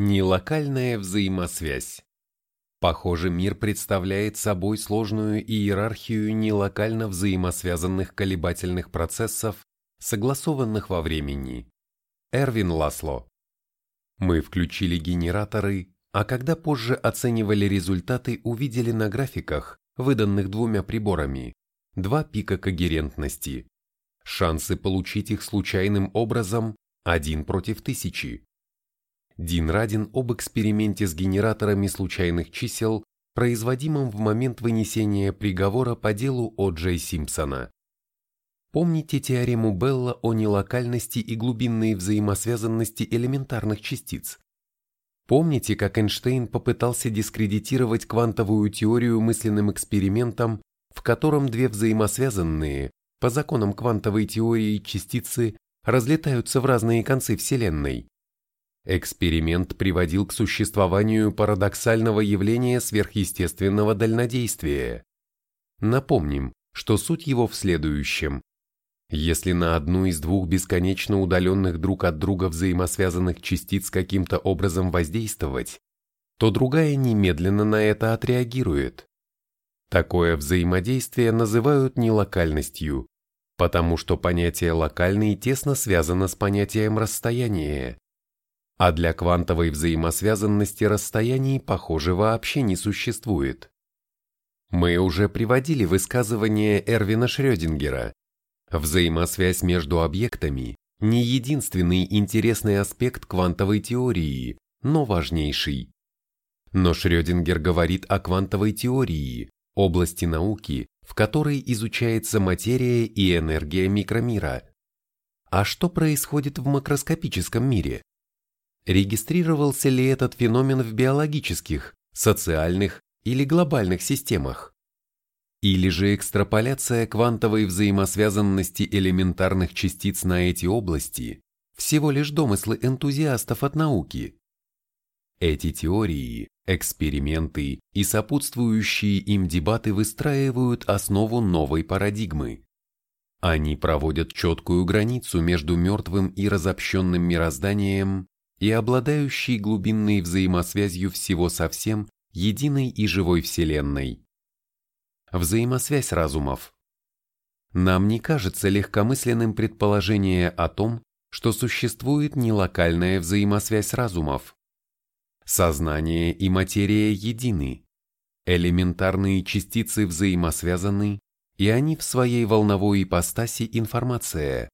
Нелокальная взаимосвязь. Похоже, мир представляет собой сложную иерархию нелокально взаимосвязанных колебательных процессов, согласованных во времени. Эрвин Ласло. Мы включили генераторы, а когда позже оценивали результаты, увидели на графиках, выданных двумя приборами, два пика когерентности. Шансы получить их случайным образом – один против тысячи. Дин Радин об эксперименте с генераторами случайных чисел, производимом в момент вынесения приговора по делу О. Джей Симпсона. Помните теорему Белла о нелокальности и глубинной взаимосвязанности элементарных частиц? Помните, как Эйнштейн попытался дискредитировать квантовую теорию мысленным экспериментом, в котором две взаимосвязанные, по законам квантовой теории частицы, разлетаются в разные концы Вселенной? Эксперимент приводил к существованию парадоксального явления сверхъестественного дальнодействия. Напомним, что суть его в следующем. Если на одну из двух бесконечно удаленных друг от друга взаимосвязанных частиц каким-то образом воздействовать, то другая немедленно на это отреагирует. Такое взаимодействие называют нелокальностью, потому что понятие локальный тесно связано с понятием расстояния а для квантовой взаимосвязанности расстояний, похоже, вообще не существует. Мы уже приводили высказывание Эрвина Шрёдингера. Взаимосвязь между объектами – не единственный интересный аспект квантовой теории, но важнейший. Но Шрёдингер говорит о квантовой теории, области науки, в которой изучается материя и энергия микромира. А что происходит в макроскопическом мире? Регистрировался ли этот феномен в биологических, социальных или глобальных системах. Или же экстраполяция квантовой взаимосвязанности элементарных частиц на эти области всего лишь домыслы энтузиастов от науки. Эти теории, эксперименты и сопутствующие им дебаты выстраивают основу новой парадигмы. Они проводят четкую границу между мертвым и разобщенным мирозданием и обладающий глубинной взаимосвязью всего со всем единой и живой Вселенной. Взаимосвязь разумов. Нам не кажется легкомысленным предположение о том, что существует нелокальная взаимосвязь разумов. Сознание и материя едины, элементарные частицы взаимосвязаны, и они в своей волновой ипостаси информация.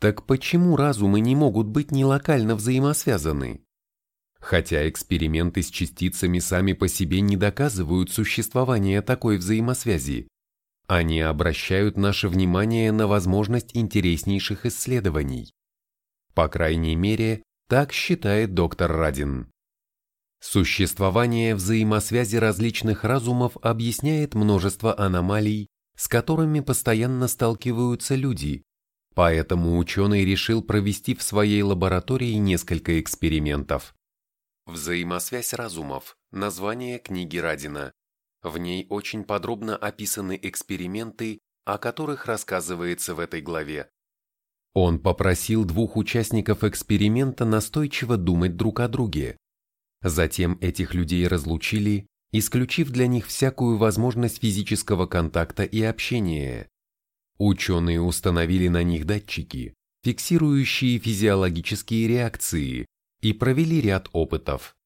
Так почему разумы не могут быть нелокально взаимосвязаны? Хотя эксперименты с частицами сами по себе не доказывают существование такой взаимосвязи, они обращают наше внимание на возможность интереснейших исследований. По крайней мере, так считает доктор Радин. Существование взаимосвязи различных разумов объясняет множество аномалий, с которыми постоянно сталкиваются люди, Поэтому ученый решил провести в своей лаборатории несколько экспериментов. Взаимосвязь разумов. Название книги Радина. В ней очень подробно описаны эксперименты, о которых рассказывается в этой главе. Он попросил двух участников эксперимента настойчиво думать друг о друге. Затем этих людей разлучили, исключив для них всякую возможность физического контакта и общения. Ученые установили на них датчики, фиксирующие физиологические реакции, и провели ряд опытов.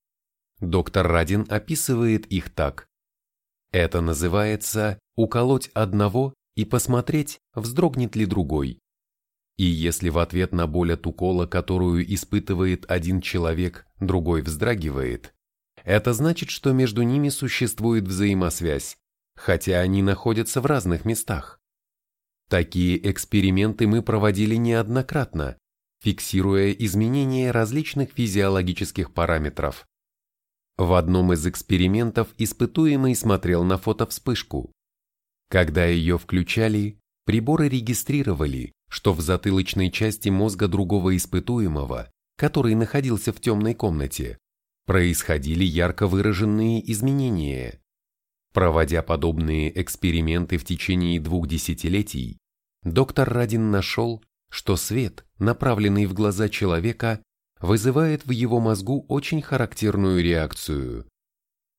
Доктор Радин описывает их так. Это называется «уколоть одного и посмотреть, вздрогнет ли другой». И если в ответ на боль от укола, которую испытывает один человек, другой вздрагивает, это значит, что между ними существует взаимосвязь, хотя они находятся в разных местах. Такие эксперименты мы проводили неоднократно, фиксируя изменения различных физиологических параметров. В одном из экспериментов испытуемый смотрел на фотовспышку. Когда ее включали, приборы регистрировали, что в затылочной части мозга другого испытуемого, который находился в темной комнате, происходили ярко выраженные изменения. Проводя подобные эксперименты в течение двух десятилетий, доктор Радин нашел, что свет, направленный в глаза человека, вызывает в его мозгу очень характерную реакцию.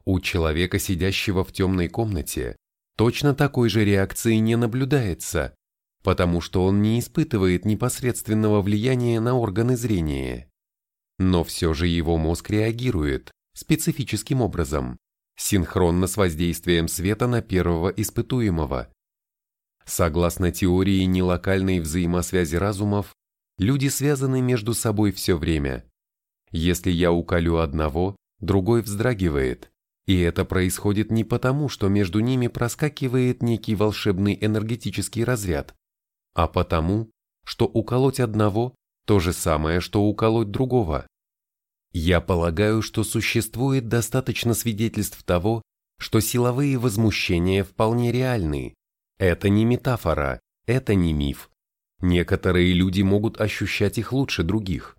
У человека, сидящего в темной комнате, точно такой же реакции не наблюдается, потому что он не испытывает непосредственного влияния на органы зрения. Но все же его мозг реагирует специфическим образом, синхронно с воздействием света на первого испытуемого. Согласно теории нелокальной взаимосвязи разумов, люди связаны между собой все время. Если я уколю одного, другой вздрагивает, и это происходит не потому, что между ними проскакивает некий волшебный энергетический разряд, а потому, что уколоть одного – то же самое, что уколоть другого. Я полагаю, что существует достаточно свидетельств того, что силовые возмущения вполне реальны, это не метафора, это не миф. Некоторые люди могут ощущать их лучше других.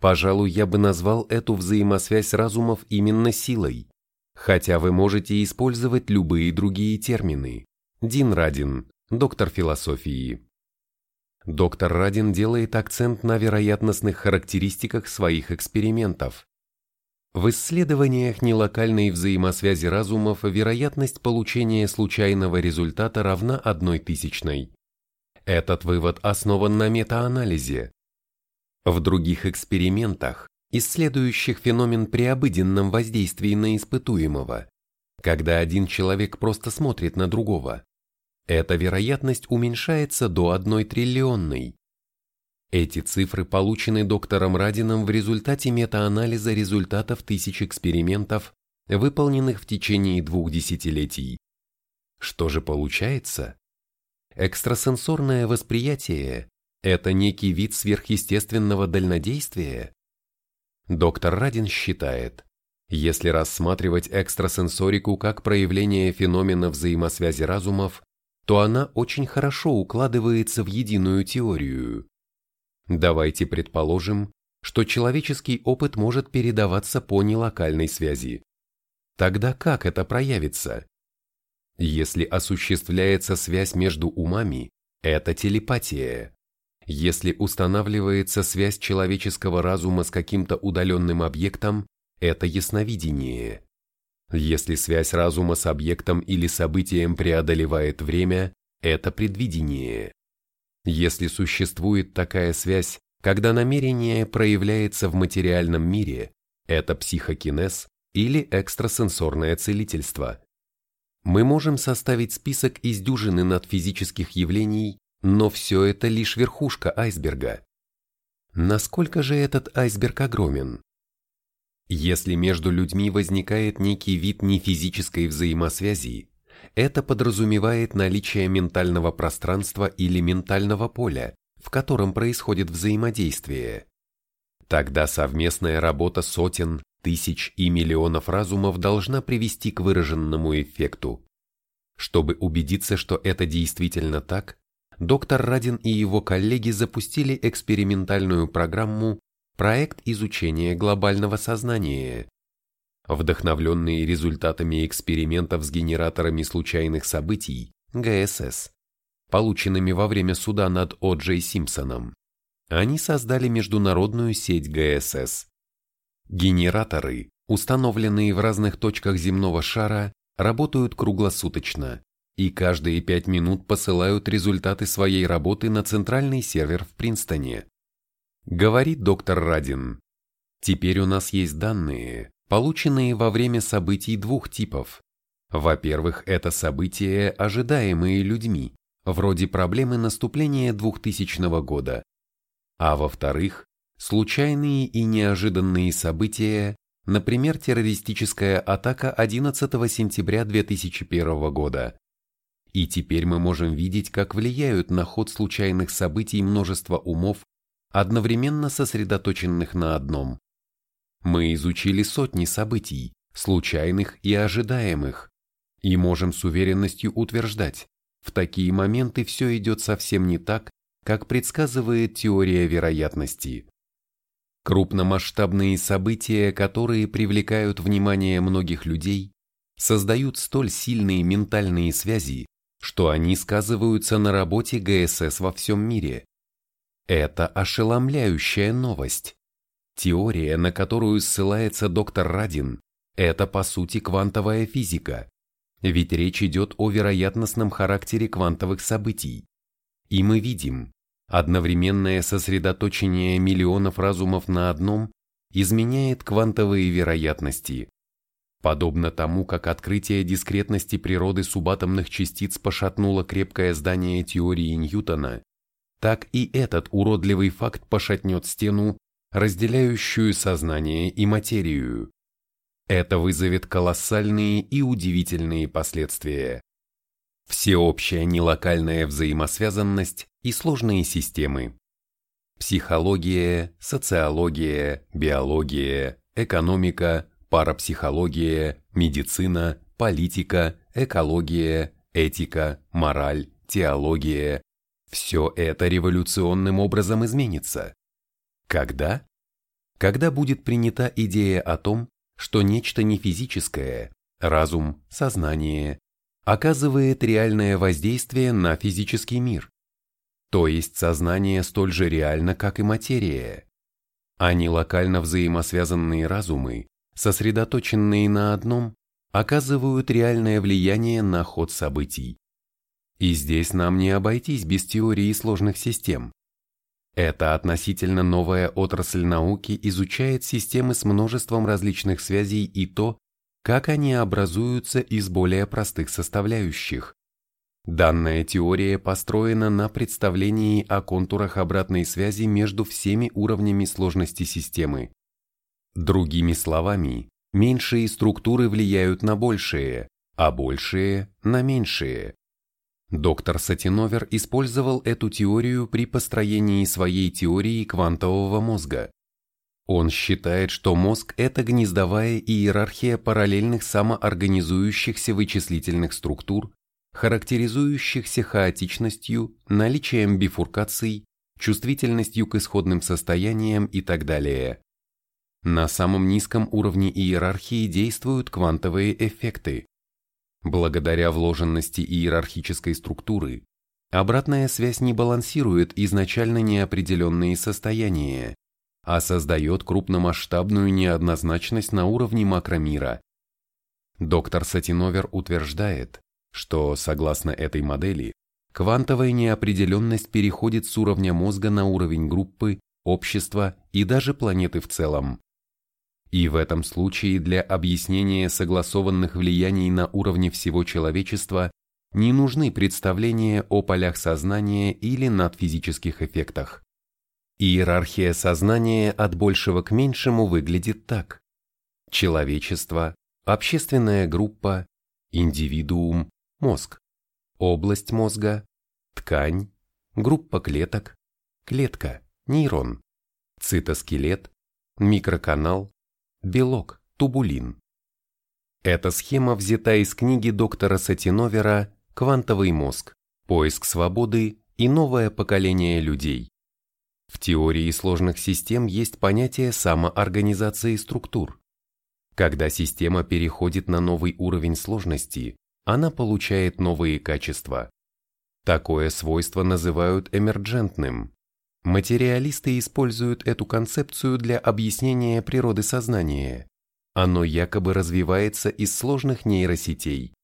Пожалуй, я бы назвал эту взаимосвязь разумов именно силой. Хотя вы можете использовать любые другие термины. Дин Радин, доктор философии. Доктор Радин делает акцент на вероятностных характеристиках своих экспериментов. В исследованиях нелокальной взаимосвязи разумов вероятность получения случайного результата равна одной тысячной. Этот вывод основан на метаанализе. В других экспериментах, исследующих феномен при обыденном воздействии на испытуемого, когда один человек просто смотрит на другого, эта вероятность уменьшается до одной триллионной. Эти цифры получены доктором Радином в результате метаанализа результатов тысяч экспериментов, выполненных в течение двух десятилетий. Что же получается? Экстрасенсорное восприятие – это некий вид сверхъестественного дальнодействия? Доктор Радин считает, если рассматривать экстрасенсорику как проявление феномена взаимосвязи разумов, то она очень хорошо укладывается в единую теорию. Давайте предположим, что человеческий опыт может передаваться по нелокальной связи. Тогда как это проявится? Если осуществляется связь между умами, это телепатия. Если устанавливается связь человеческого разума с каким-то удаленным объектом, это ясновидение. Если связь разума с объектом или событием преодолевает время, это предвидение. Если существует такая связь, когда намерение проявляется в материальном мире, это психокинез или экстрасенсорное целительство. Мы можем составить список из дюжины надфизических явлений, но все это лишь верхушка айсберга. Насколько же этот айсберг огромен? Если между людьми возникает некий вид нефизической взаимосвязи, это подразумевает наличие ментального пространства или ментального поля, в котором происходит взаимодействие. Тогда совместная работа сотен, тысяч и миллионов разумов должна привести к выраженному эффекту. Чтобы убедиться, что это действительно так, доктор Радин и его коллеги запустили экспериментальную программу «Проект изучения глобального сознания», Вдохновленные результатами экспериментов с генераторами случайных событий, ГСС, полученными во время суда над О. Симпсоном, они создали международную сеть ГСС. Генераторы, установленные в разных точках земного шара, работают круглосуточно и каждые пять минут посылают результаты своей работы на центральный сервер в Принстоне. Говорит доктор Радин. Теперь у нас есть данные, полученные во время событий двух типов. Во-первых, это события, ожидаемые людьми, вроде проблемы наступления 2000 года. А во-вторых, случайные и неожиданные события, например, террористическая атака 11 сентября 2001 года. И теперь мы можем видеть, как влияют на ход случайных событий множество умов, одновременно сосредоточенных на одном. Мы изучили сотни событий, случайных и ожидаемых, и можем с уверенностью утверждать, в такие моменты все идет совсем не так, как предсказывает теория вероятности. Крупномасштабные события, которые привлекают внимание многих людей, создают столь сильные ментальные связи, что они сказываются на работе ГСС во всем мире. Это ошеломляющая новость. Теория, на которую ссылается доктор Радин, это по сути квантовая физика, ведь речь идет о вероятностном характере квантовых событий. И мы видим, одновременное сосредоточение миллионов разумов на одном изменяет квантовые вероятности. Подобно тому, как открытие дискретности природы субатомных частиц пошатнуло крепкое здание теории Ньютона, так и этот уродливый факт пошатнет стену, разделяющую сознание и материю. Это вызовет колоссальные и удивительные последствия. Всеобщая нелокальная взаимосвязанность и сложные системы. Психология, социология, биология, экономика, парапсихология, медицина, политика, экология, этика, мораль, теология – все это революционным образом изменится. Когда? Когда будет принята идея о том, что нечто нефизическое, разум, сознание, оказывает реальное воздействие на физический мир. То есть сознание столь же реально, как и материя. Они локально взаимосвязанные разумы, сосредоточенные на одном, оказывают реальное влияние на ход событий. И здесь нам не обойтись без теории сложных систем. Эта относительно новая отрасль науки изучает системы с множеством различных связей и то, как они образуются из более простых составляющих. Данная теория построена на представлении о контурах обратной связи между всеми уровнями сложности системы. Другими словами, меньшие структуры влияют на большие, а большие – на меньшие. Доктор Сатиновер использовал эту теорию при построении своей теории квантового мозга. Он считает, что мозг – это гнездовая иерархия параллельных самоорганизующихся вычислительных структур, характеризующихся хаотичностью, наличием бифуркаций, чувствительностью к исходным состояниям и так далее. На самом низком уровне иерархии действуют квантовые эффекты, Благодаря вложенности иерархической структуры, обратная связь не балансирует изначально неопределенные состояния, а создает крупномасштабную неоднозначность на уровне макромира. Доктор Сатиновер утверждает, что, согласно этой модели, квантовая неопределенность переходит с уровня мозга на уровень группы, общества и даже планеты в целом. И в этом случае для объяснения согласованных влияний на уровне всего человечества не нужны представления о полях сознания или надфизических эффектах. Иерархия сознания от большего к меньшему выглядит так. Человечество, общественная группа, индивидуум, мозг, область мозга, ткань, группа клеток, клетка, нейрон, цитоскелет, микроканал, белок, тубулин. Эта схема взята из книги доктора Сатиновера «Квантовый мозг. Поиск свободы и новое поколение людей». В теории сложных систем есть понятие самоорганизации структур. Когда система переходит на новый уровень сложности, она получает новые качества. Такое свойство называют эмерджентным. Материалисты используют эту концепцию для объяснения природы сознания. Оно якобы развивается из сложных нейросетей.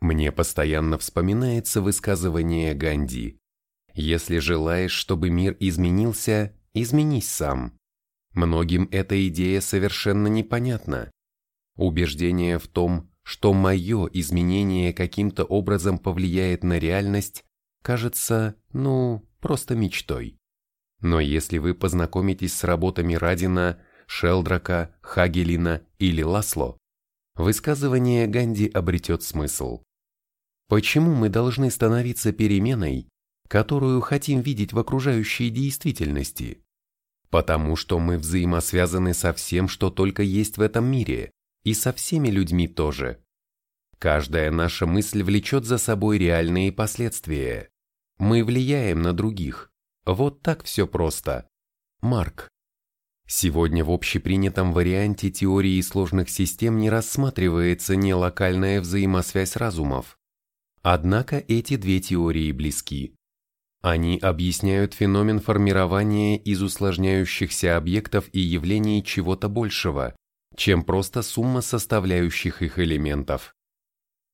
Мне постоянно вспоминается высказывание Ганди. Если желаешь, чтобы мир изменился, изменись сам. Многим эта идея совершенно непонятна. Убеждение в том, что мое изменение каким-то образом повлияет на реальность, кажется, ну, просто мечтой. Но если вы познакомитесь с работами Радина, Шелдрака, Хагелина или Ласло, высказывание Ганди обретет смысл. Почему мы должны становиться переменой, которую хотим видеть в окружающей действительности? Потому что мы взаимосвязаны со всем, что только есть в этом мире, и со всеми людьми тоже. Каждая наша мысль влечет за собой реальные последствия. Мы влияем на других, вот так все просто. Марк. Сегодня в общепринятом варианте теории сложных систем не рассматривается не локальная взаимосвязь разумов. Однако эти две теории близки. Они объясняют феномен формирования из усложняющихся объектов и явлений чего-то большего, чем просто сумма составляющих их элементов.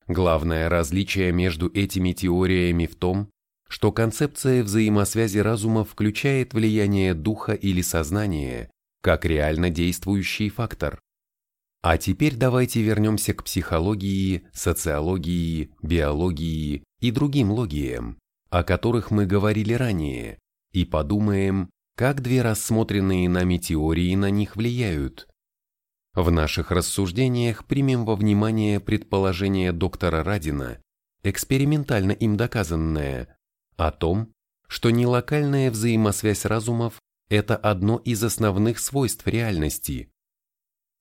Главное различие между этими теориями в том, что концепция взаимосвязи разума включает влияние духа или сознания как реально действующий фактор. А теперь давайте вернемся к психологии, социологии, биологии и другим логиям, о которых мы говорили ранее, и подумаем, как две рассмотренные нами теории на них влияют. В наших рассуждениях примем во внимание предположение доктора Радина, экспериментально им доказанное, о том, что нелокальная взаимосвязь разумов – это одно из основных свойств реальности.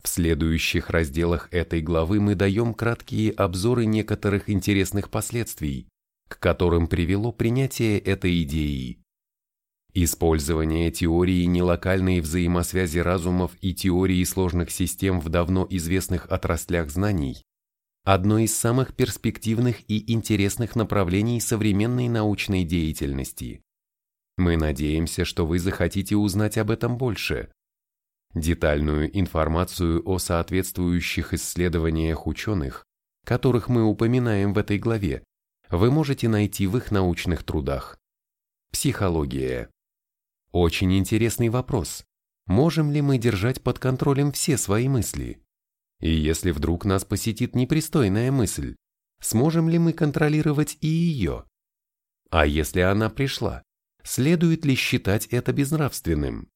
В следующих разделах этой главы мы даем краткие обзоры некоторых интересных последствий, к которым привело принятие этой идеи. Использование теории нелокальной взаимосвязи разумов и теории сложных систем в давно известных отраслях знаний – одно из самых перспективных и интересных направлений современной научной деятельности. Мы надеемся, что вы захотите узнать об этом больше. Детальную информацию о соответствующих исследованиях ученых, которых мы упоминаем в этой главе, вы можете найти в их научных трудах. Психология. Очень интересный вопрос. Можем ли мы держать под контролем все свои мысли? И если вдруг нас посетит непристойная мысль, сможем ли мы контролировать и ее? А если она пришла, следует ли считать это безнравственным?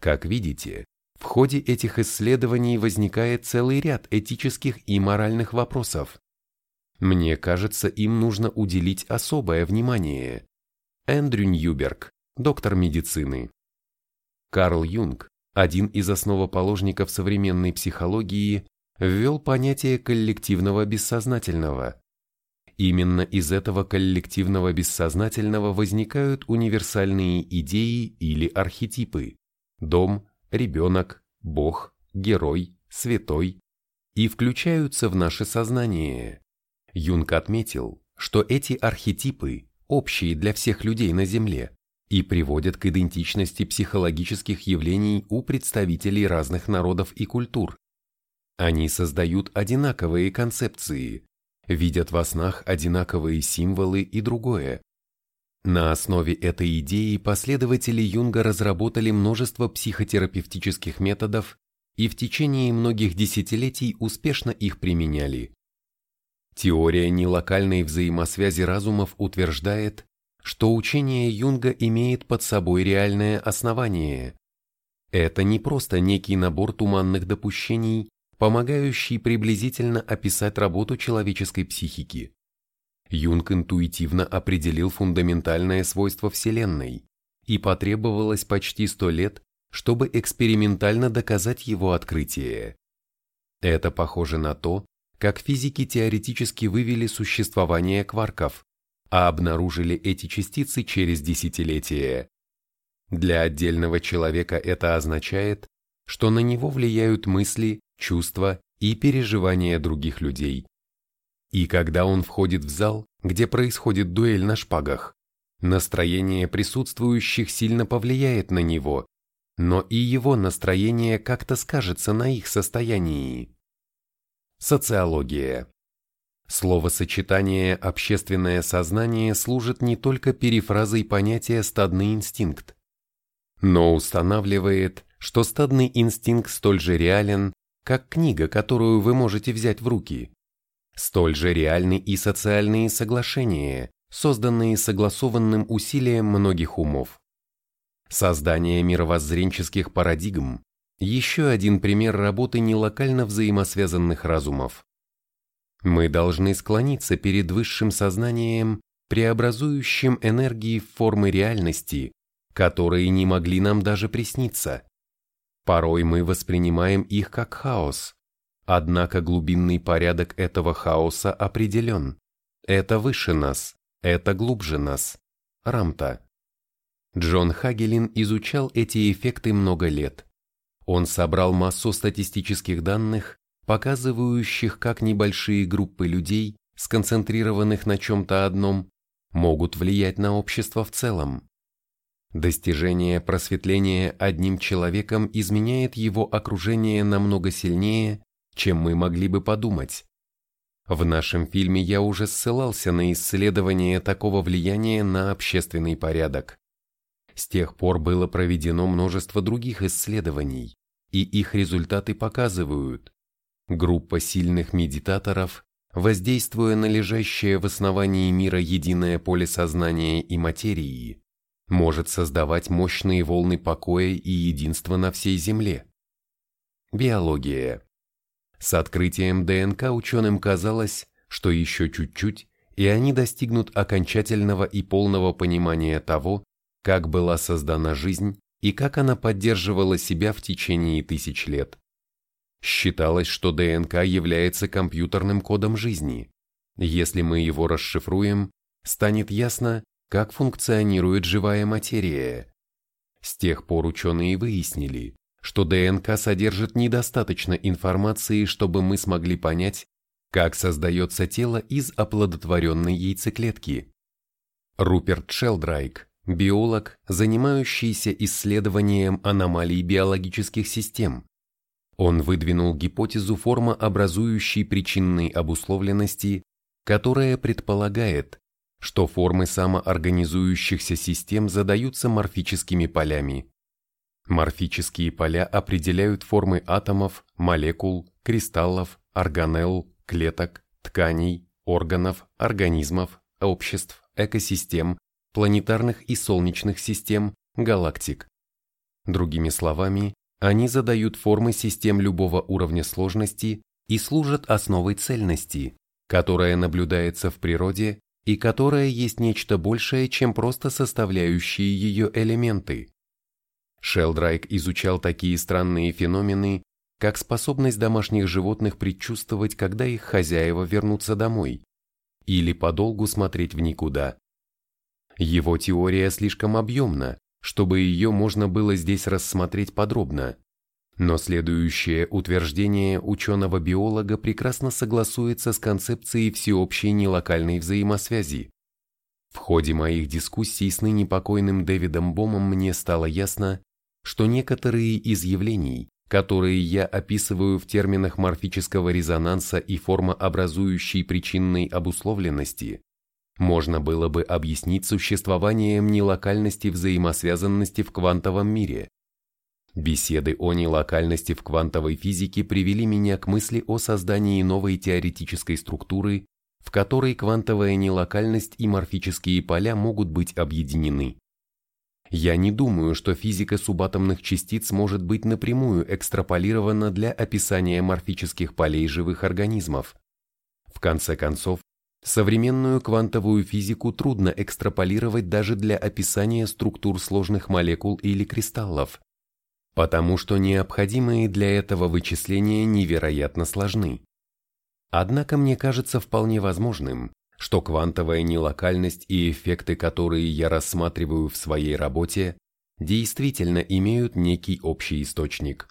Как видите, в ходе этих исследований возникает целый ряд этических и моральных вопросов, мне кажется, им нужно уделить особое внимание. Эндрю Ньюберг, доктор медицины. Карл Юнг, один из основоположников современной психологии, ввел понятие коллективного бессознательного. Именно из этого коллективного бессознательного возникают универсальные идеи или архетипы – дом, ребенок, бог, герой, святой – и включаются в наше сознание. Юнг отметил, что эти архетипы общие для всех людей на Земле и приводят к идентичности психологических явлений у представителей разных народов и культур. Они создают одинаковые концепции, видят во снах одинаковые символы и другое. На основе этой идеи последователи Юнга разработали множество психотерапевтических методов и в течение многих десятилетий успешно их применяли. Теория нелокальной взаимосвязи разумов утверждает, что учение Юнга имеет под собой реальное основание. Это не просто некий набор туманных допущений, помогающий приблизительно описать работу человеческой психики. Юнг интуитивно определил фундаментальное свойство Вселенной, и потребовалось почти сто лет, чтобы экспериментально доказать его открытие. Это похоже на то, как физики теоретически вывели существование кварков, а обнаружили эти частицы через десятилетия. Для отдельного человека это означает, что на него влияют мысли, чувства и переживания других людей. И когда он входит в зал, где происходит дуэль на шпагах, настроение присутствующих сильно повлияет на него, но и его настроение как-то скажется на их состоянии. Социология. Словосочетание «общественное сознание» служит не только перефразой понятия «стадный инстинкт», но устанавливает, что стадный инстинкт столь же реален, как книга, которую вы можете взять в руки. Столь же реальны и социальные соглашения, созданные согласованным усилием многих умов. Создание мировоззренческих парадигм еще один пример работы нелокально взаимосвязанных разумов. Мы должны склониться перед высшим сознанием, преобразующим энергии в формы реальности, которые не могли нам даже присниться. Порой мы воспринимаем их как хаос, однако глубинный порядок этого хаоса определен. Это выше нас, это глубже нас. Рамта. Джон Хагелин изучал эти эффекты много лет. Он собрал массу статистических данных, показывающих, как небольшие группы людей, сконцентрированных на чем-то одном, могут влиять на общество в целом. Достижение просветления одним человеком изменяет его окружение намного сильнее, чем мы могли бы подумать. В нашем фильме я уже ссылался на исследование такого влияния на общественный порядок. С тех пор было проведено множество других исследований, и их результаты показывают, группа сильных медитаторов, воздействуя на лежащее в основании мира единое поле сознания и материи, может создавать мощные волны покоя и единства на всей Земле. Биология. С открытием ДНК ученым казалось, что еще чуть-чуть, и они достигнут окончательного и полного понимания того, как была создана жизнь и как она поддерживала себя в течение тысяч лет. Считалось, что ДНК является компьютерным кодом жизни. Если мы его расшифруем, станет ясно, как функционирует живая материя. С тех пор ученые выяснили, что ДНК содержит недостаточно информации, чтобы мы смогли понять, как создается тело из оплодотворенной яйцеклетки. Руперт Шелдрайк, биолог, занимающийся исследованием аномалий биологических систем. Он выдвинул гипотезу формообразующей причинной обусловленности, которая предполагает, что формы самоорганизующихся систем задаются морфическими полями. Морфические поля определяют формы атомов, молекул, кристаллов, органелл, клеток, тканей, органов, организмов, обществ, экосистем, планетарных и солнечных систем, галактик. Другими словами, они задают формы систем любого уровня сложности и служат основой цельности, которая наблюдается в природе и которая есть нечто большее, чем просто составляющие ее элементы. Шелдрайк изучал такие странные феномены, как способность домашних животных предчувствовать, когда их хозяева вернутся домой, или подолгу смотреть в никуда. Его теория слишком объемна, чтобы ее можно было здесь рассмотреть подробно. Но следующее утверждение ученого-биолога прекрасно согласуется с концепцией всеобщей нелокальной взаимосвязи. В ходе моих дискуссий с ныне покойным Дэвидом Бомом мне стало ясно, что некоторые из явлений, которые я описываю в терминах морфического резонанса и формообразующей причинной обусловленности, можно было бы объяснить существованием нелокальности взаимосвязанности в квантовом мире. Беседы о нелокальности в квантовой физике привели меня к мысли о создании новой теоретической структуры, в которой квантовая нелокальность и морфические поля могут быть объединены. Я не думаю, что физика субатомных частиц может быть напрямую экстраполирована для описания морфических полей живых организмов. В конце концов, Современную квантовую физику трудно экстраполировать даже для описания структур сложных молекул или кристаллов, потому что необходимые для этого вычисления невероятно сложны. Однако мне кажется вполне возможным, что квантовая нелокальность и эффекты, которые я рассматриваю в своей работе, действительно имеют некий общий источник.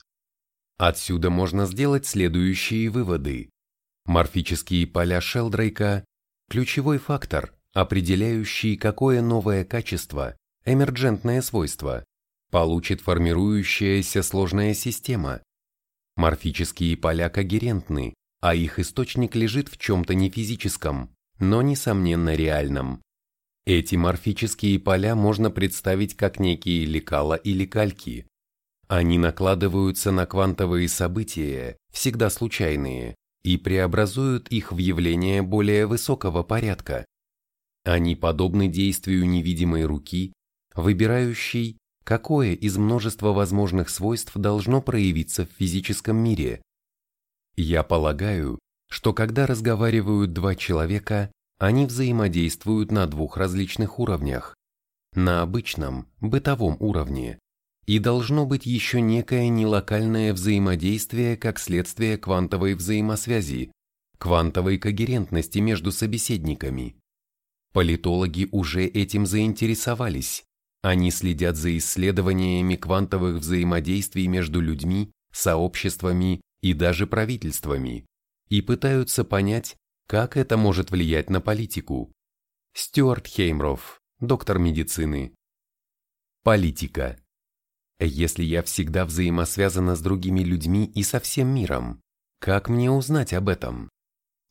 Отсюда можно сделать следующие выводы. Морфические поля Шелдрейка Ключевой фактор, определяющий, какое новое качество, эмерджентное свойство, получит формирующаяся сложная система. Морфические поля когерентны, а их источник лежит в чем-то нефизическом, но несомненно реальном. Эти морфические поля можно представить как некие лекала или кальки. Они накладываются на квантовые события, всегда случайные, и преобразуют их в явления более высокого порядка. Они подобны действию невидимой руки, выбирающей, какое из множества возможных свойств должно проявиться в физическом мире. Я полагаю, что когда разговаривают два человека, они взаимодействуют на двух различных уровнях. На обычном, бытовом уровне, и должно быть еще некое нелокальное взаимодействие как следствие квантовой взаимосвязи, квантовой когерентности между собеседниками. Политологи уже этим заинтересовались. Они следят за исследованиями квантовых взаимодействий между людьми, сообществами и даже правительствами и пытаются понять, как это может влиять на политику. Стюарт Хеймров, доктор медицины. Политика. Если я всегда взаимосвязана с другими людьми и со всем миром, как мне узнать об этом?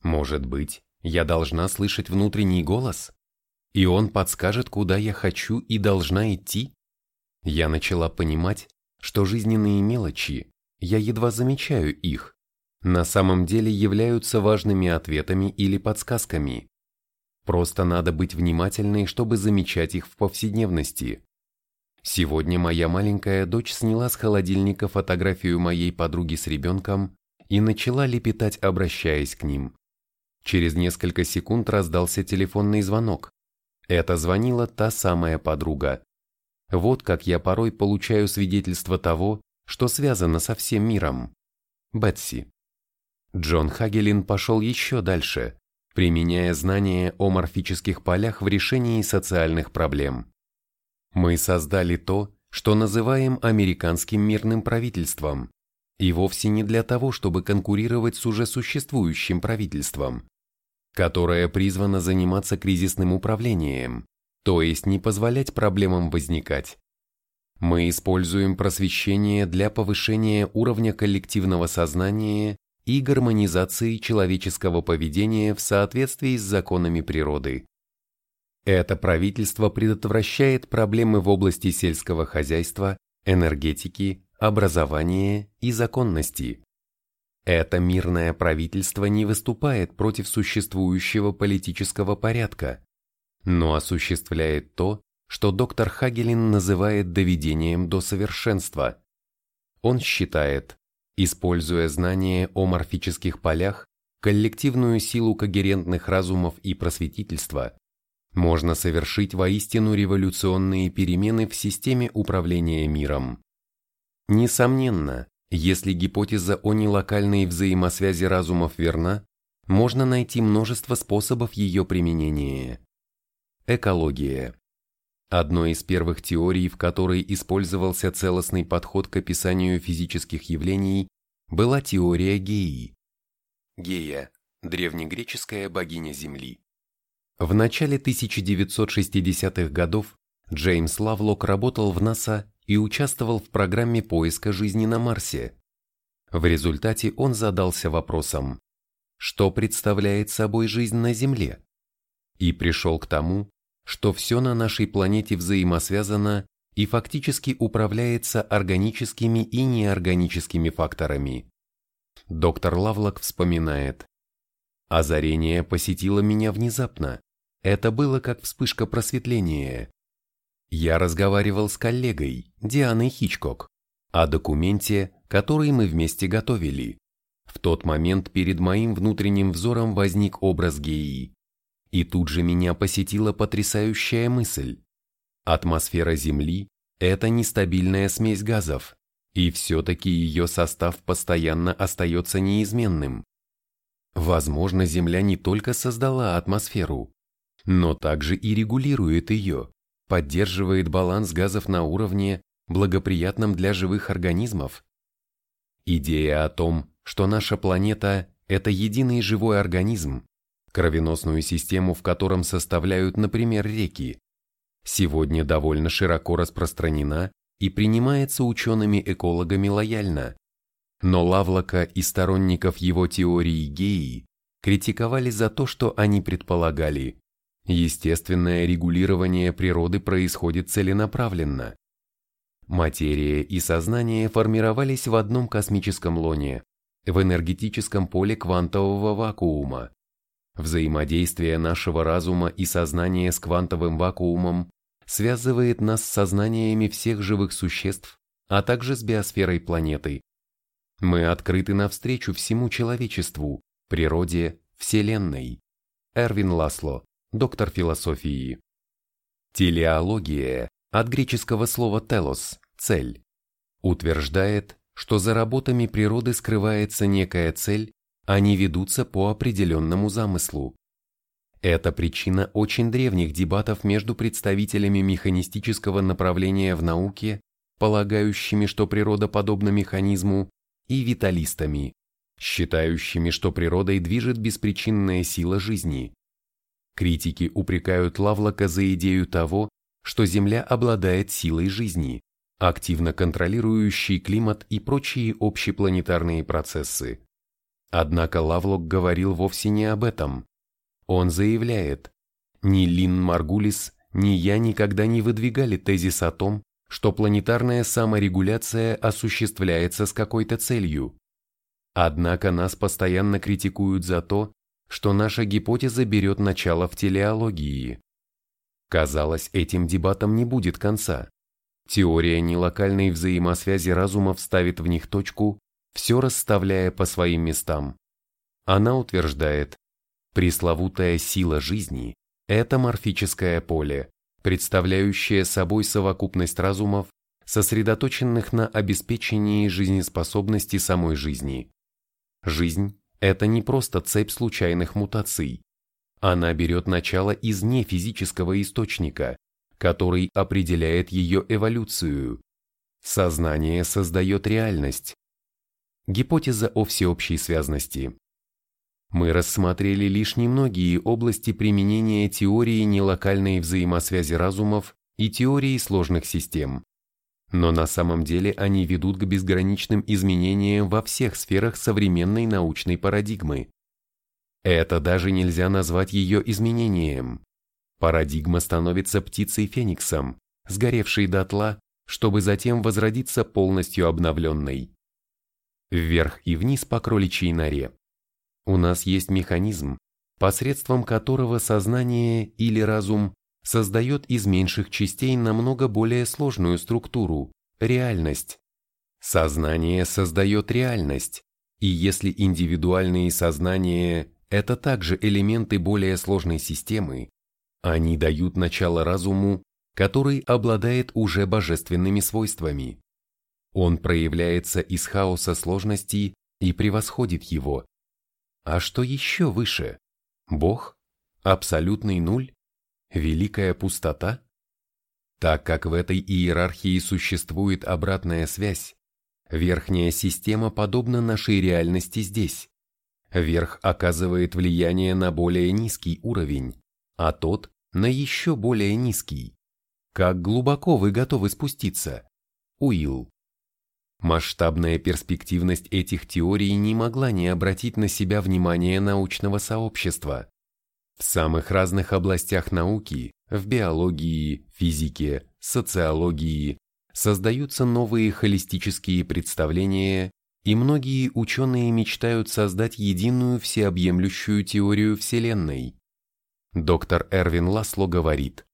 Может быть, я должна слышать внутренний голос? И он подскажет, куда я хочу и должна идти? Я начала понимать, что жизненные мелочи, я едва замечаю их, на самом деле являются важными ответами или подсказками. Просто надо быть внимательной, чтобы замечать их в повседневности. Сегодня моя маленькая дочь сняла с холодильника фотографию моей подруги с ребенком и начала лепетать, обращаясь к ним. Через несколько секунд раздался телефонный звонок. Это звонила та самая подруга. Вот как я порой получаю свидетельство того, что связано со всем миром. Бетси. Джон Хагелин пошел еще дальше, применяя знания о морфических полях в решении социальных проблем. Мы создали то, что называем американским мирным правительством, и вовсе не для того, чтобы конкурировать с уже существующим правительством, которое призвано заниматься кризисным управлением, то есть не позволять проблемам возникать. Мы используем просвещение для повышения уровня коллективного сознания и гармонизации человеческого поведения в соответствии с законами природы. Это правительство предотвращает проблемы в области сельского хозяйства, энергетики, образования и законности. Это мирное правительство не выступает против существующего политического порядка, но осуществляет то, что доктор Хагелин называет доведением до совершенства. Он считает, используя знания о морфических полях, коллективную силу когерентных разумов и просветительства, можно совершить воистину революционные перемены в системе управления миром. Несомненно, если гипотеза о нелокальной взаимосвязи разумов верна, можно найти множество способов ее применения. Экология. Одной из первых теорий, в которой использовался целостный подход к описанию физических явлений, была теория Геи. Гея – древнегреческая богиня Земли. В начале 1960-х годов Джеймс Лавлок работал в НАСА и участвовал в программе поиска жизни на Марсе. В результате он задался вопросом, что представляет собой жизнь на Земле? И пришел к тому, что все на нашей планете взаимосвязано и фактически управляется органическими и неорганическими факторами. Доктор Лавлок вспоминает, Озарение посетило меня внезапно. Это было как вспышка просветления. Я разговаривал с коллегой, Дианой Хичкок, о документе, который мы вместе готовили. В тот момент перед моим внутренним взором возник образ геи. И тут же меня посетила потрясающая мысль. Атмосфера Земли – это нестабильная смесь газов, и все-таки ее состав постоянно остается неизменным. Возможно, Земля не только создала атмосферу, но также и регулирует ее, поддерживает баланс газов на уровне, благоприятном для живых организмов. Идея о том, что наша планета – это единый живой организм, кровеносную систему в котором составляют, например, реки, сегодня довольно широко распространена и принимается учеными-экологами лояльно. Но Лавлока и сторонников его теории геи критиковали за то, что они предполагали. Естественное регулирование природы происходит целенаправленно. Материя и сознание формировались в одном космическом лоне, в энергетическом поле квантового вакуума. Взаимодействие нашего разума и сознания с квантовым вакуумом связывает нас с сознаниями всех живых существ, а также с биосферой планеты. Мы открыты навстречу всему человечеству, природе, Вселенной. Эрвин Ласло, доктор философии. Телеология, от греческого слова «телос» – «цель», утверждает, что за работами природы скрывается некая цель, они ведутся по определенному замыслу. Это причина очень древних дебатов между представителями механистического направления в науке, полагающими, что природа подобна механизму, и виталистами, считающими, что природой движет беспричинная сила жизни. Критики упрекают Лавлока за идею того, что Земля обладает силой жизни, активно контролирующей климат и прочие общепланетарные процессы. Однако Лавлок говорил вовсе не об этом. Он заявляет, ни Лин Маргулис, ни я никогда не выдвигали тезис о том, что планетарная саморегуляция осуществляется с какой-то целью. Однако нас постоянно критикуют за то, что наша гипотеза берет начало в телеологии. Казалось, этим дебатам не будет конца. Теория нелокальной взаимосвязи разумов ставит в них точку, все расставляя по своим местам. Она утверждает, пресловутая сила жизни – это морфическое поле, представляющее собой совокупность разумов, сосредоточенных на обеспечении жизнеспособности самой жизни. Жизнь – это не просто цепь случайных мутаций. Она берет начало из нефизического источника, который определяет ее эволюцию. Сознание создает реальность. Гипотеза о всеобщей связности. Мы рассмотрели лишь немногие области применения теории нелокальной взаимосвязи разумов и теории сложных систем. Но на самом деле они ведут к безграничным изменениям во всех сферах современной научной парадигмы. Это даже нельзя назвать ее изменением. Парадигма становится птицей-фениксом, сгоревшей дотла, чтобы затем возродиться полностью обновленной. Вверх и вниз по кроличьей норе. У нас есть механизм, посредством которого сознание или разум создает из меньших частей намного более сложную структуру – реальность. Сознание создает реальность, и если индивидуальные сознания – это также элементы более сложной системы, они дают начало разуму, который обладает уже божественными свойствами. Он проявляется из хаоса сложности и превосходит его. А что еще выше? Бог? Абсолютный нуль? Великая пустота? Так как в этой иерархии существует обратная связь, верхняя система подобна нашей реальности здесь. Верх оказывает влияние на более низкий уровень, а тот на еще более низкий. Как глубоко вы готовы спуститься? Уилл. Масштабная перспективность этих теорий не могла не обратить на себя внимание научного сообщества. В самых разных областях науки, в биологии, физике, социологии, создаются новые холистические представления, и многие ученые мечтают создать единую всеобъемлющую теорию Вселенной. Доктор Эрвин Ласло говорит,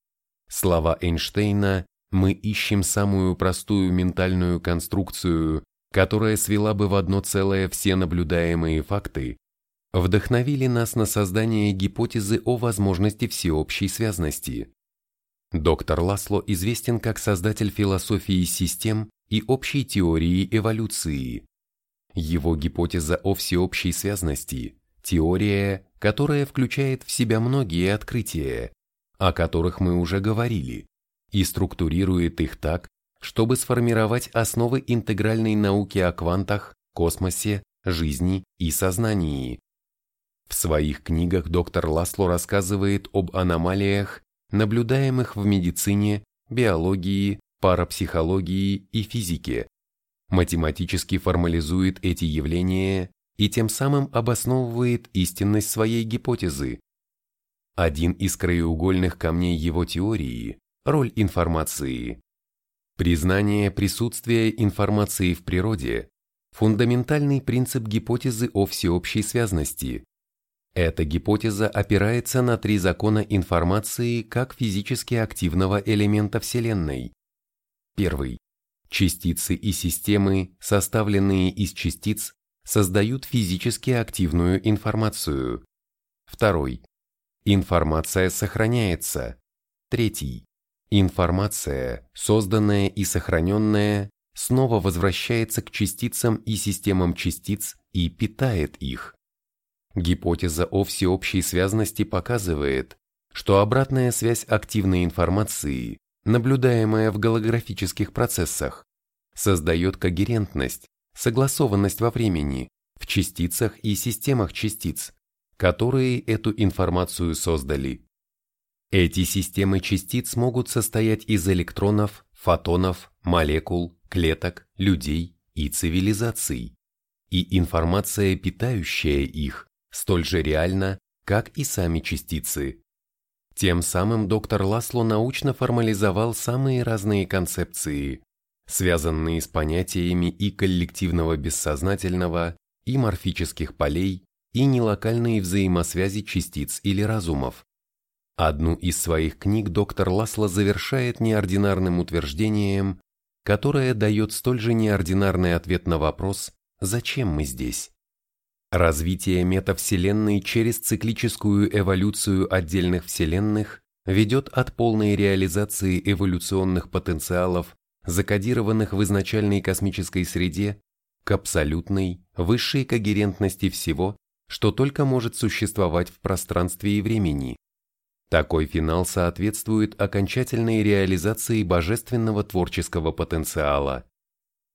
слова Эйнштейна «мы ищем самую простую ментальную конструкцию, которая свела бы в одно целое все наблюдаемые факты», вдохновили нас на создание гипотезы о возможности всеобщей связности. Доктор Ласло известен как создатель философии систем и общей теории эволюции. Его гипотеза о всеобщей связности Теория, которая включает в себя многие открытия, о которых мы уже говорили, и структурирует их так, чтобы сформировать основы интегральной науки о квантах, космосе, жизни и сознании. В своих книгах доктор Ласло рассказывает об аномалиях, наблюдаемых в медицине, биологии, парапсихологии и физике. Математически формализует эти явления и тем самым обосновывает истинность своей гипотезы. Один из краеугольных камней его теории – роль информации. Признание присутствия информации в природе – фундаментальный принцип гипотезы о всеобщей связности. Эта гипотеза опирается на три закона информации как физически активного элемента Вселенной. Первый. Частицы и системы, составленные из частиц, создают физически активную информацию. Второй. Информация сохраняется. Третий. Информация, созданная и сохраненная, снова возвращается к частицам и системам частиц и питает их. Гипотеза о всеобщей связности показывает, что обратная связь активной информации, наблюдаемая в голографических процессах, создает когерентность, согласованность во времени, в частицах и системах частиц, которые эту информацию создали. Эти системы частиц могут состоять из электронов, фотонов, молекул, клеток, людей и цивилизаций. И информация, питающая их, столь же реальна, как и сами частицы. Тем самым доктор Ласло научно формализовал самые разные концепции, связанные с понятиями и коллективного бессознательного, и морфических полей, и нелокальные взаимосвязи частиц или разумов. Одну из своих книг доктор Ласло завершает неординарным утверждением, которое дает столь же неординарный ответ на вопрос «Зачем мы здесь?». Развитие метавселенной через циклическую эволюцию отдельных вселенных ведет от полной реализации эволюционных потенциалов, закодированных в изначальной космической среде, к абсолютной, высшей когерентности всего, что только может существовать в пространстве и времени. Такой финал соответствует окончательной реализации божественного творческого потенциала.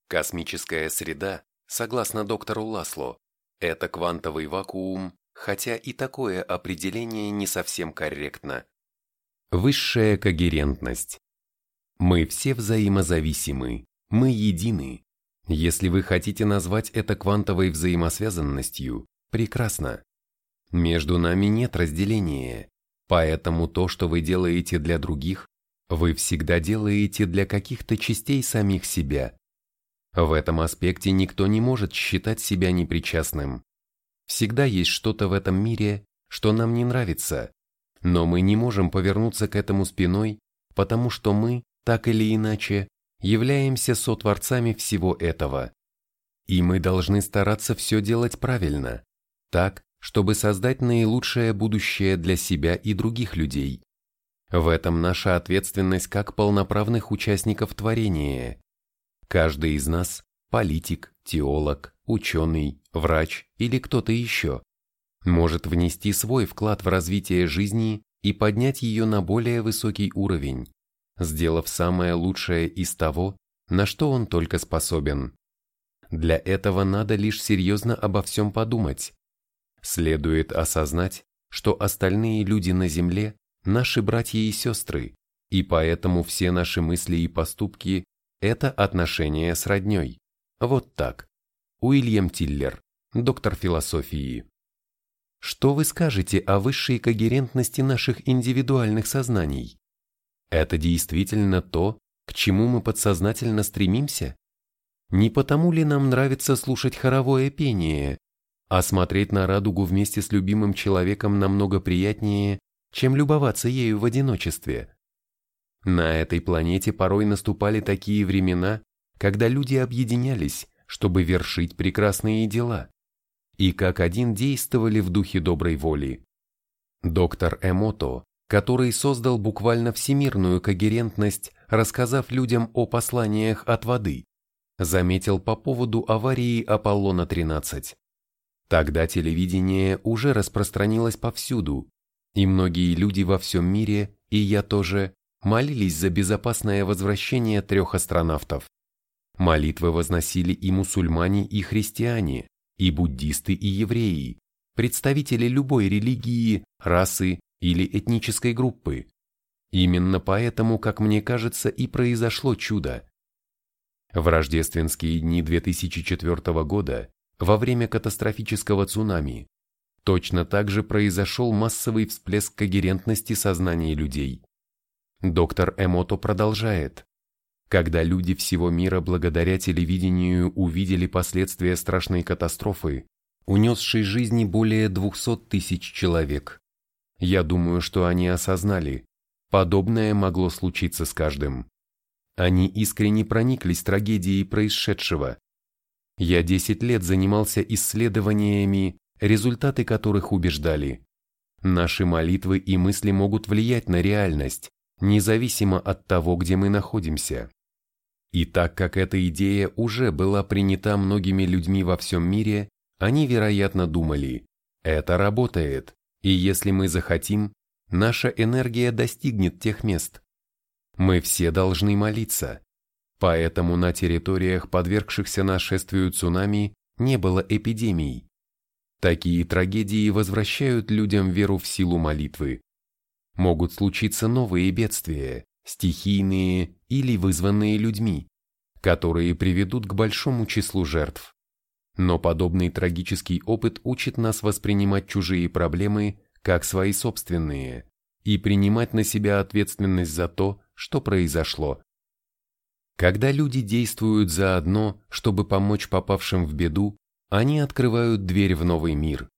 Космическая среда, согласно доктору Ласло, это квантовый вакуум, хотя и такое определение не совсем корректно. Высшая когерентность. Мы все взаимозависимы, мы едины. Если вы хотите назвать это квантовой взаимосвязанностью, прекрасно. Между нами нет разделения, поэтому то, что вы делаете для других, вы всегда делаете для каких-то частей самих себя. В этом аспекте никто не может считать себя непричастным. Всегда есть что-то в этом мире, что нам не нравится, но мы не можем повернуться к этому спиной, потому что мы, так или иначе, являемся сотворцами всего этого. И мы должны стараться все делать правильно, так, чтобы создать наилучшее будущее для себя и других людей. В этом наша ответственность как полноправных участников творения. Каждый из нас – политик, теолог, ученый, врач или кто-то еще – может внести свой вклад в развитие жизни и поднять ее на более высокий уровень, сделав самое лучшее из того, на что он только способен. Для этого надо лишь серьезно обо всем подумать. Следует осознать, что остальные люди на Земле – наши братья и сестры, и поэтому все наши мысли и поступки это отношение с роднёй. Вот так. Уильям Тиллер, доктор философии. Что вы скажете о высшей когерентности наших индивидуальных сознаний? Это действительно то, к чему мы подсознательно стремимся? Не потому ли нам нравится слушать хоровое пение, а смотреть на радугу вместе с любимым человеком намного приятнее, чем любоваться ею в одиночестве? На этой планете порой наступали такие времена, когда люди объединялись, чтобы вершить прекрасные дела, и как один действовали в духе доброй воли. Доктор Эмото, который создал буквально всемирную когерентность, рассказав людям о посланиях от воды, заметил по поводу аварии Аполлона-13. Тогда телевидение уже распространилось повсюду, и многие люди во всем мире, и я тоже, молились за безопасное возвращение трех астронавтов. Молитвы возносили и мусульмане, и христиане, и буддисты, и евреи, представители любой религии, расы или этнической группы. Именно поэтому, как мне кажется, и произошло чудо. В рождественские дни 2004 года, во время катастрофического цунами, точно так же произошел массовый всплеск когерентности сознания людей. Доктор Эмото продолжает. Когда люди всего мира благодаря телевидению увидели последствия страшной катастрофы, унесшей жизни более 200 тысяч человек, я думаю, что они осознали, подобное могло случиться с каждым. Они искренне прониклись трагедией происшедшего. Я 10 лет занимался исследованиями, результаты которых убеждали. Наши молитвы и мысли могут влиять на реальность, независимо от того, где мы находимся. И так как эта идея уже была принята многими людьми во всем мире, они, вероятно, думали, это работает, и если мы захотим, наша энергия достигнет тех мест. Мы все должны молиться. Поэтому на территориях, подвергшихся нашествию цунами, не было эпидемий. Такие трагедии возвращают людям веру в силу молитвы. Могут случиться новые бедствия, стихийные или вызванные людьми, которые приведут к большому числу жертв. Но подобный трагический опыт учит нас воспринимать чужие проблемы как свои собственные и принимать на себя ответственность за то, что произошло. Когда люди действуют заодно, чтобы помочь попавшим в беду, они открывают дверь в новый мир.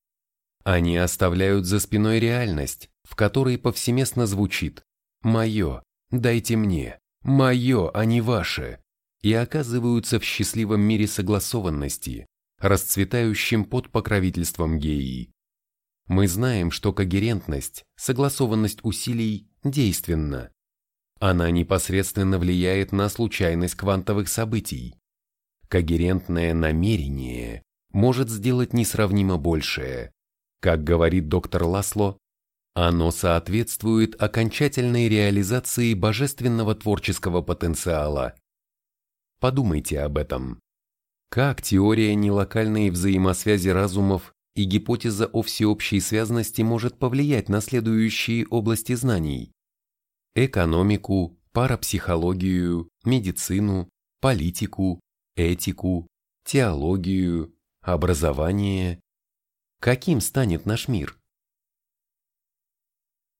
Они оставляют за спиной реальность, в которой повсеместно звучит «Мое, дайте мне, мое, а не ваше», и оказываются в счастливом мире согласованности, расцветающем под покровительством геи. Мы знаем, что когерентность, согласованность усилий действенна, она непосредственно влияет на случайность квантовых событий. Когерентное намерение может сделать несравнимо большее. Как говорит доктор Ласло, оно соответствует окончательной реализации божественного творческого потенциала. Подумайте об этом. Как теория нелокальной взаимосвязи разумов и гипотеза о всеобщей связности может повлиять на следующие области знаний? экономику, парапсихологию, медицину, политику, этику, теологию, образование. Каким станет наш мир?